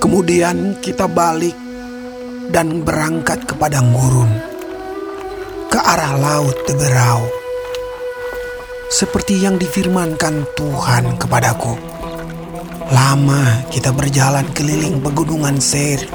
Kemudian kita balik dan berangkat ke padang gurun, ke arah laut Teberau. Seperti yang difirmankan Tuhan kepadaku. Lama kita berjalan keliling pegunungan Seir.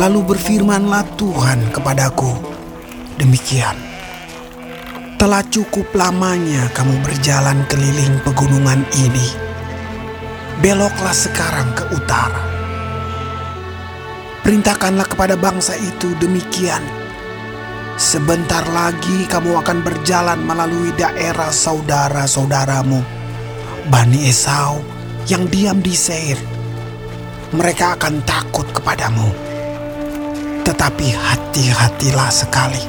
Lalu berfirmanlah Tuhan kepadaku, demikian. Telah cukup lamanya kamu berjalan keliling pegunungan ini. Beloklah sekarang ke utara Perintahkanlah kepada bangsa itu demikian. Sebentar lagi kamu akan berjalan melalui daerah saudara-saudaramu, Bani Esau yang diam di Seir. Mereka akan takut kepadamu. Tetapi hati-hatilah sekali.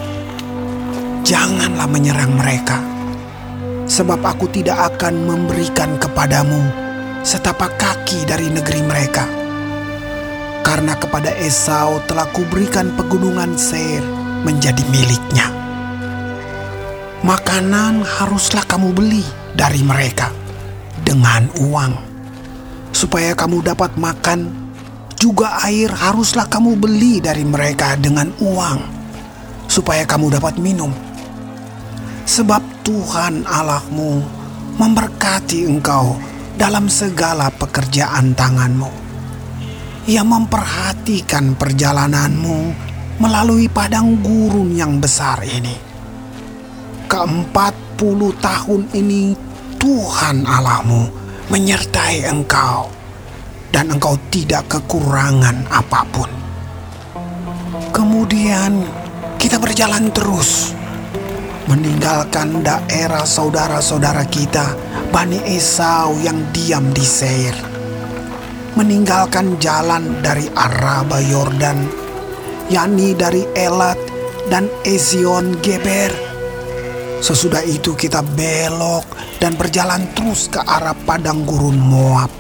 Janganlah menyerang mereka. Sebab aku tidak akan memberikan kepadamu setapak kaki dari negeri mereka karena kepada Esau telah kuberikan pegunungan Seir menjadi miliknya. Makanan haruslah kamu beli dari mereka dengan uang, supaya kamu dapat makan. Juga air haruslah kamu beli dari mereka dengan uang, supaya kamu dapat minum. Sebab Tuhan Allahmu memberkati engkau dalam segala pekerjaan tanganmu ia memperhatikan perjalananmu melalui padang gurun yang besar ini. Keempat puluh tahun ini Tuhan Allahmu menyertai engkau dan engkau tidak kekurangan apa pun. Kemudian kita berjalan terus meninggalkan daerah saudara-saudara kita Bani Esau yang diam di Seir meninggalkan jalan dari Araba Yordan, yakni dari Elat dan Ezion Geber. Sesudah itu kita belok dan berjalan terus ke arah padang gurun Moab.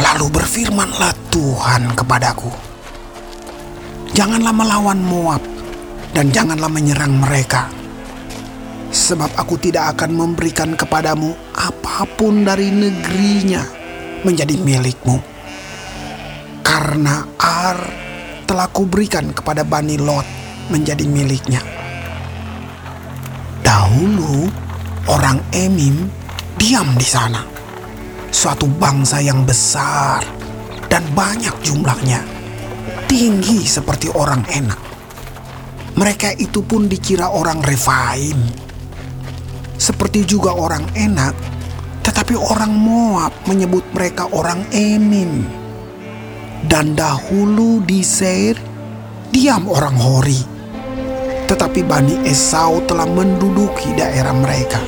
Lalu berfirmanlah Tuhan kepadaku, Janganlah melawan Moab dan janganlah menyerang mereka. Sebab aku tidak akan memberikan kepadamu apa pun dari negerinya menjadi milikmu. Karena Ar telah kuberikan kepada Bani Lot menjadi miliknya. Dahulu orang Emim diam di sana. Suatu bangsa yang besar dan banyak jumlahnya. Tinggi seperti orang enak. Mereka itu pun dikira orang Refaim. Seperti juga orang enak tetapi orang Moab menyebut mereka orang Emim. Dan dahulu di Seir, diam orang Hori. Tetapi Bani Esau telah menduduki daerah mereka,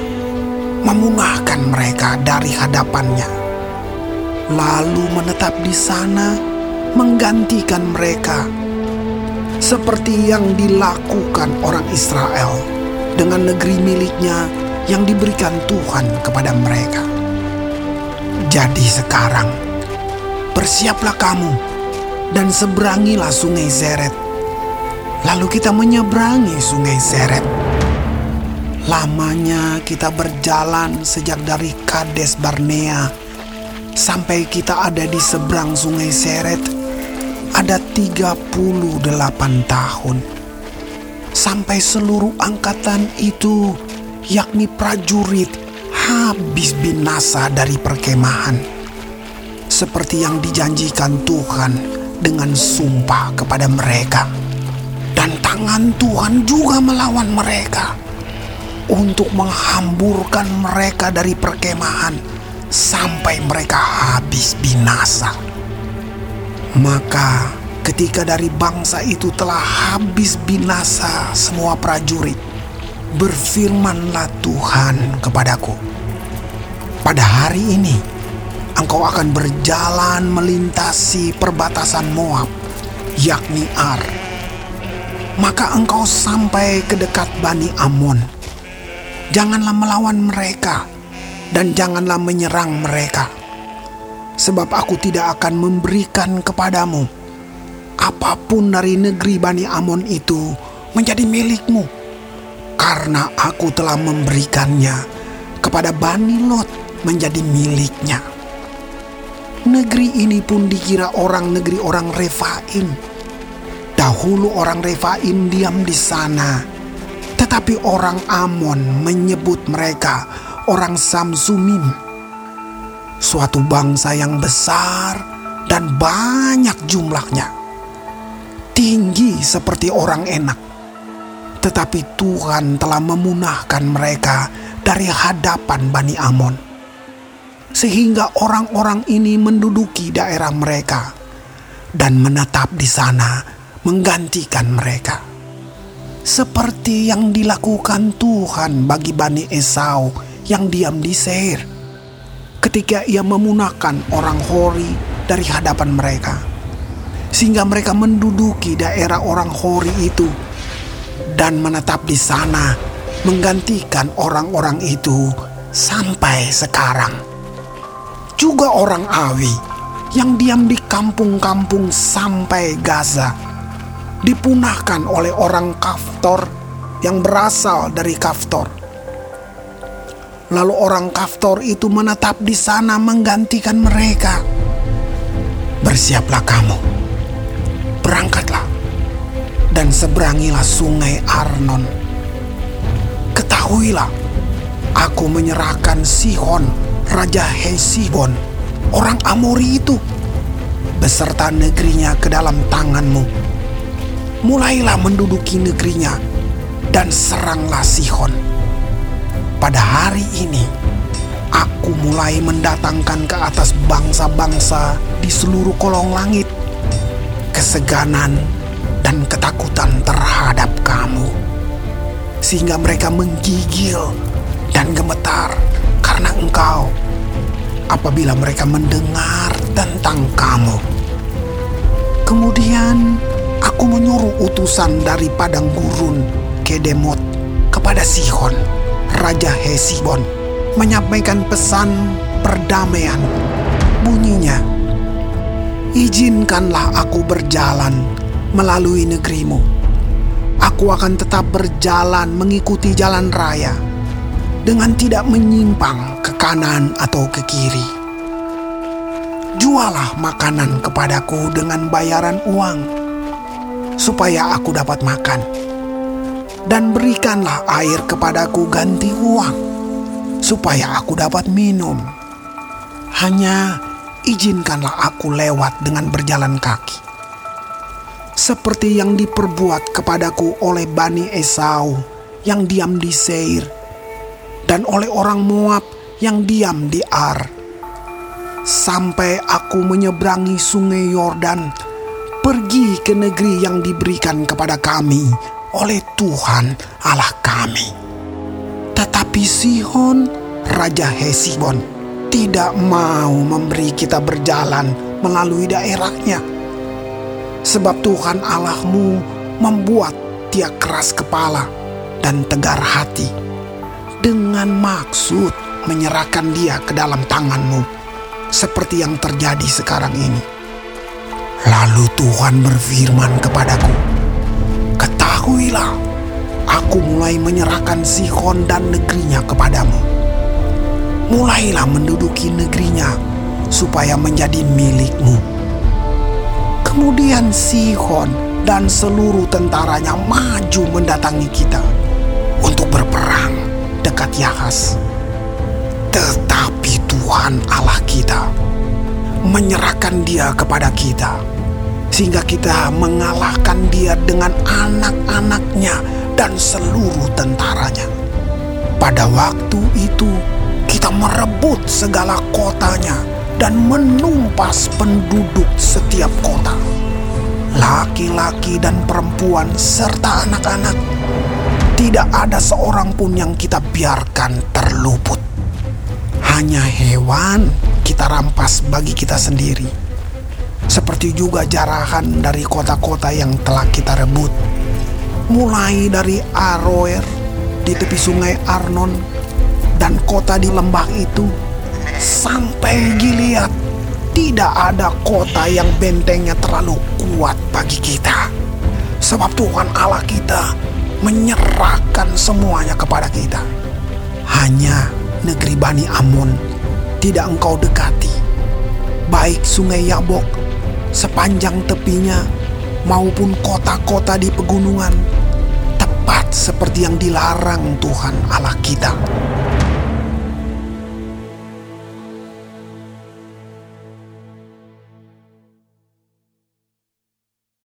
memunahkan mereka dari hadapannya. Lalu menetap di sana, menggantikan mereka seperti yang dilakukan orang Israel dengan negeri miliknya yang diberikan Tuhan kepada mereka. Jadi sekarang, bersiaplah kamu dan seberangilah sungai Zeret. Lalu kita menyeberangi sungai Zeret. Lamanya kita berjalan sejak dari Kades Barnea sampai kita ada di seberang sungai Zeret ada 38 tahun. Sampai seluruh angkatan itu yakni prajurit, habis binasa dari perkemahan. Seperti yang dijanjikan Tuhan dengan sumpah kepada mereka. Dan tangan Tuhan juga melawan mereka untuk menghamburkan mereka dari perkemahan sampai mereka habis binasa. Maka ketika dari bangsa itu telah habis binasa semua prajurit, berfirmanlah Tuhan kepadaku, pada hari ini engkau akan berjalan melintasi perbatasan Moab, yakni Ar. Maka engkau sampai ke dekat Bani Amon. Janganlah melawan mereka dan janganlah menyerang mereka. Sebab aku tidak akan memberikan kepadamu apa pun dari negeri Bani Amon itu menjadi milikmu karena aku telah memberikannya kepada Bani Lot menjadi miliknya. Negeri ini pun dikira orang negeri orang Refaim. Dahulu orang Refaim diam di sana, tetapi orang Amon menyebut mereka orang Samsumim. Suatu bangsa yang besar dan banyak jumlahnya. Tinggi seperti orang enak. Tetapi Tuhan telah memunahkan mereka dari hadapan Bani Amon sehingga orang-orang ini menduduki daerah mereka dan menetap di sana menggantikan mereka. Seperti yang dilakukan Tuhan bagi Bani Esau yang diam di Seir ketika ia memunahkan orang Hori dari hadapan mereka. Sehingga mereka menduduki daerah orang Hori itu dan menetap di sana menggantikan orang-orang itu sampai sekarang juga orang Awi yang diam di kampung-kampung sampai Gaza dipunahkan oleh orang Kaftor yang berasal dari Kaftor. Lalu orang Kaftor itu menetap di sana menggantikan mereka. Bersiaplah kamu, berangkatlah, dan seberangilah sungai Arnon. Ketahuilah, aku menyerahkan Sihon Raja Hesibon, orang Amori itu, beserta negerinya ke dalam tanganmu. Mulailah menduduki negerinya dan seranglah Sihon. Pada hari ini, aku mulai mendatangkan ke atas bangsa-bangsa di seluruh kolong langit keseganan dan ketakutan terhadap kamu, sehingga mereka menggigil dan gemetar karena engkau apabila mereka mendengar tentang kamu. Kemudian aku menyuruh utusan dari padang gurun Kedemot kepada Sihon, Raja Hesibon, menyampaikan pesan perdamaian. Bunyinya, Izinkanlah aku berjalan melalui negerimu. Aku akan tetap berjalan mengikuti jalan raya dengan tidak menyimpang ke kanan atau ke kiri. Jualah makanan kepadaku dengan bayaran uang, supaya aku dapat makan. Dan berikanlah air kepadaku ganti uang, supaya aku dapat minum. Hanya izinkanlah aku lewat dengan berjalan kaki. Seperti yang diperbuat kepadaku oleh Bani Esau yang diam di Seir dan oleh orang Moab yang diam di Ar. Sampai aku menyeberangi sungai Yordan, pergi ke negeri yang diberikan kepada kami oleh Tuhan Allah kami. Tetapi Sihon, Raja Hesibon, tidak mau memberi kita berjalan melalui daerahnya. Sebab Tuhan Allahmu membuat dia keras kepala dan tegar hati dengan maksud menyerahkan dia ke dalam tanganmu, seperti yang terjadi sekarang ini. Lalu Tuhan berfirman kepadaku, Ketahuilah, aku mulai menyerahkan Sihon dan negerinya kepadamu. Mulailah menduduki negerinya supaya menjadi milikmu. Kemudian Sihon dan seluruh tentaranya maju mendatangi kita untuk berperang dekat Yahas. Tetapi Tuhan Allah kita menyerahkan dia kepada kita. Sehingga kita mengalahkan dia dengan anak-anaknya dan seluruh tentaranya. Pada waktu itu kita merebut segala kotanya dan menumpas penduduk setiap kota. Laki-laki dan perempuan serta anak-anak tidak ada seorang pun yang kita biarkan terluput. Hanya hewan kita rampas bagi kita sendiri. Seperti juga jarahan dari kota-kota yang telah kita rebut. Mulai dari Aroer di tepi sungai Arnon dan kota di lembah itu sampai Gilead tidak ada kota yang bentengnya terlalu kuat bagi kita. Sebab Tuhan Allah kita menyerahkan semuanya kepada kita. Hanya negeri Bani Amun tidak engkau dekati. baik sungai Yabok sepanjang tepinya maupun kota-kota di pegunungan tepat seperti yang dilarang Tuhan Allah kita.